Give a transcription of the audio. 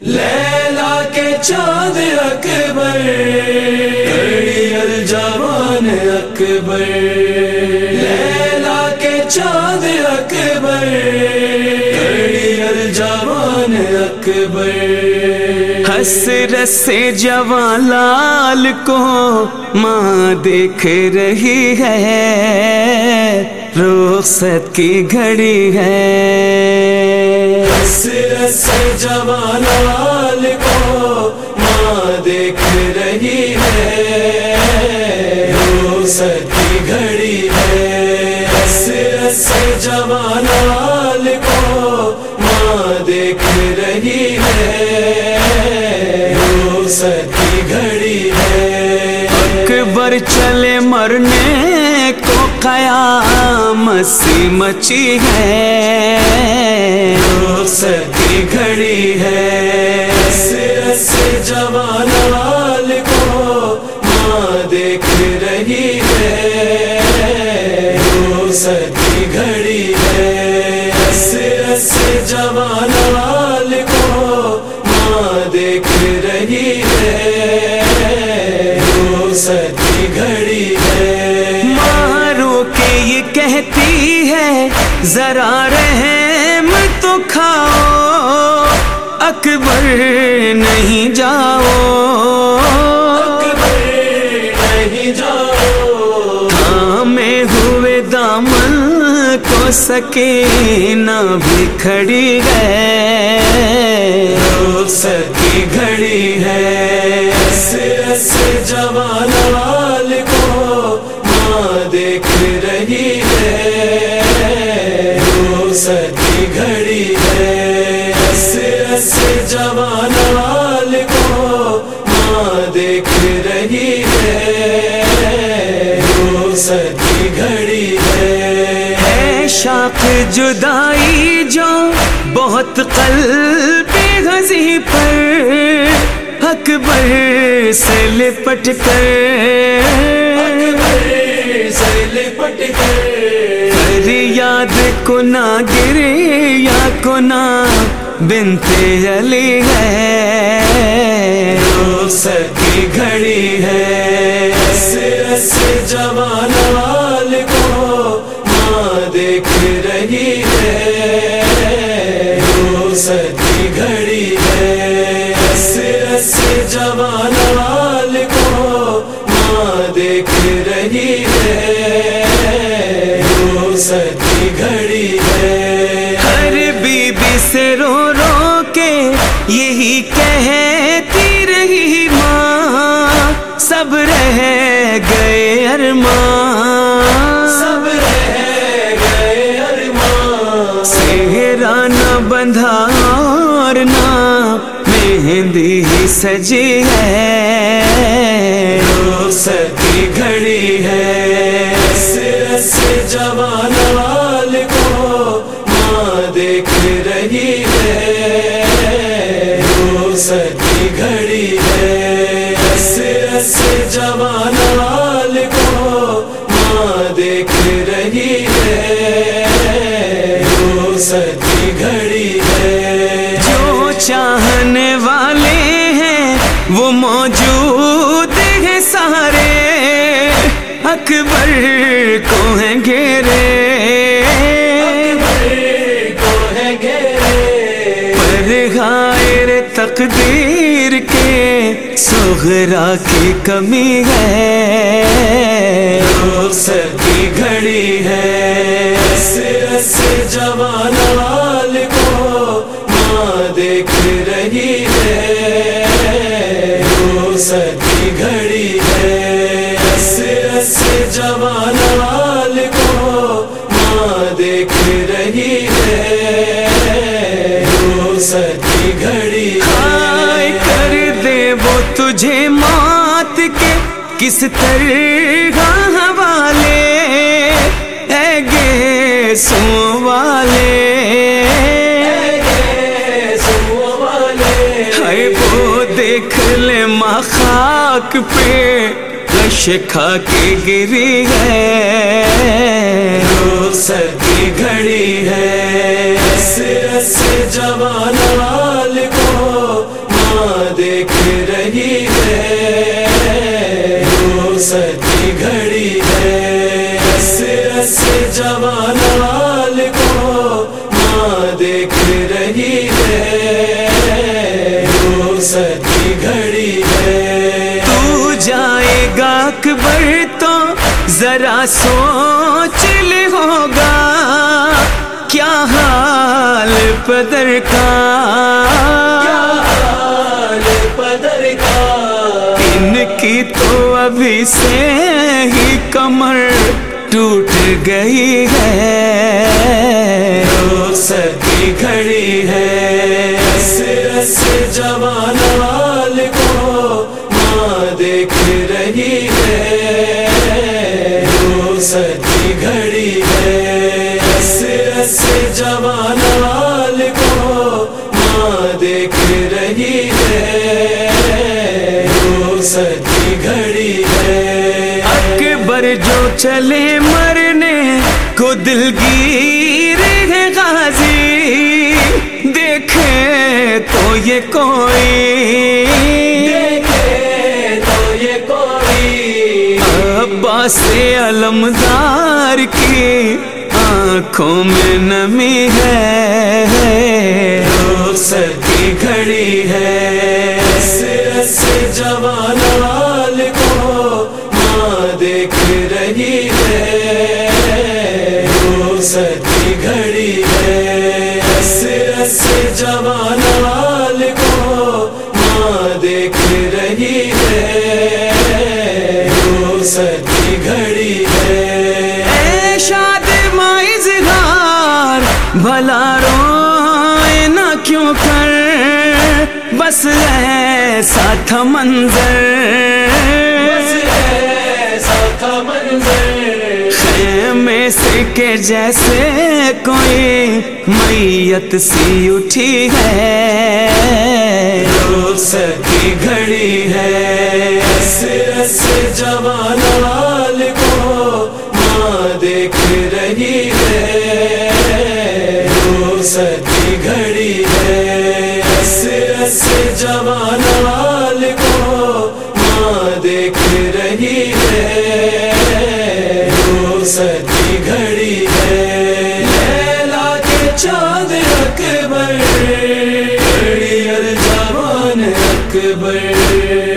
لیلا کے چاند اکبر کڑی الجوان اکبر۔ لیلا کے چاند اکبر کڑی الجوان اکبر۔ حسرت سے جوان لال کو ماں دیکھ رہی ہے، رخصت کی گھڑی ہے۔ حسرت سے جوان لال کو ماں دیکھ رہی ہے رخصت کی گھڑی ہے۔ حسرت سے جوان لال کو ماں دیکھ رہی ہے۔ رخصت کی گھڑی ہے۔ اکبر چلے مرنے کو قیامت سی مچی ہے، رخصت کی گھڑی ہے۔ حسرت سے جوان لال کو ماں دیکھ رہی ہے۔ رخصت کی گھڑی ہے۔ سرس سے جوان یہ کہتی ہے، ذرا رحم تو کھاؤ، اکبر نہیں جاؤ۔ نہیں جاؤ تھامے ہوئے دامن کو سکینہ بھی کھڑی ہے۔ رخصت کی گھڑی ہے۔ جوان رہی ہے رخصت کی گھڑی ہے حسرت جوان لال کو ماں دیکھ رہی ہے رخصت کی گھڑی ہے ہے شاخ جدائی جو بہت قلب غزی پر اکبر سے لپٹ کر سے لپٹ کر یاد کو نہ گرے یا کو نہ بنتے علی ہے۔ رخصت کی گھڑی ہے۔ جوان لال کو ماں دیکھ رہی ہے۔ رخصت کی گھڑی ہے۔ سے جوان کی گھڑی ہے۔ ہر بی بی سے رو رو کے یہی کہتی رہی ماں۔ سب رہ گئے ارمان۔ سب رہ گئے ارمان۔ سہرا نہ بندھا اور نہ مہندی ہی سجی ہے۔ کی گھڑی ہے۔ جو چاہنے والے ہیں وہ موجود ہیں سارے۔ اکبر کو ہیں گھیرے۔ تقدیر کے سغرا کی کمی ہے۔ کی گھڑی ہے۔ حسرت سے جوان لال کو ماں دیکھ رہی ہے رخصت کی گھڑی ہے۔ حسرت سے جوان لال کو ماں دیکھ رہی ہے رخصت کی گھڑی ہائے کر دے وہ تجھے موت کے، کس طرح خاک پہ۔ لش کھا کے گری ہے۔ رخصت کی گھڑی ہے۔ حسرت سے جوان دیکھ رہی ہے وہ سچی گھڑی ہے۔ تو جائے گا اکبر تو ذرا سوچ لے ہوگا کیا حال پدر کا؟ پدر کا؟ ان کی تو ابھی سے ہی کمر ٹوٹ گئی ہے۔ سکی گھڑی ہے۔ رس جوان کو ماں دیکھ رہی ہے۔ وہ سچی گھڑی ہے۔ رس جوان کو ماں دیکھ رہی ہے۔ وہ سچی گھڑی اکبر جو چلے مرنے کو دلگیر ہے غازی دیکھے تو یہ کوئی۔ دیکھے تو یہ کوئی۔ عباس علمدار کی آنکھوں میں نمی ہے۔ رس جوان کو ماں دیکھ رہی ہے۔ وہ سکی گھڑی ہے۔ اے شاد مائز گھار بھلا روئے نہ کیوں کر؟ بس ایسا تھا منظر۔ بس ایسا تھا منظر۔ سے کے جیسے کوئی میت سی اٹھی ہے۔ رو سکی گھڑی ہے۔ رس جوان کو ماں دیکھ رہی ہے۔ رو سکی گھڑی ہے۔ رس جوان اکبر